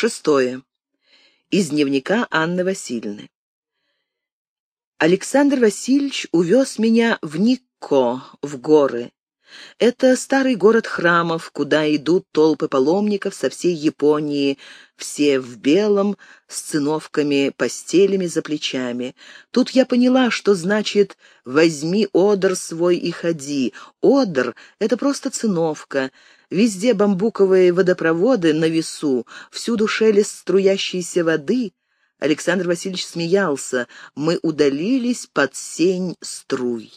Шестое. Из дневника Анны Васильевны. Александр Васильевич увез меня в Никко, в горы. Это старый город храмов, куда идут толпы паломников со всей Японии, все в белом, с циновками, постелями за плечами. Тут я поняла, что значит «возьми одр свой и ходи». Одр — это просто циновка. Везде бамбуковые водопроводы на весу, всюду шелест струящейся воды. Александр Васильевич смеялся. Мы удалились под сень струй.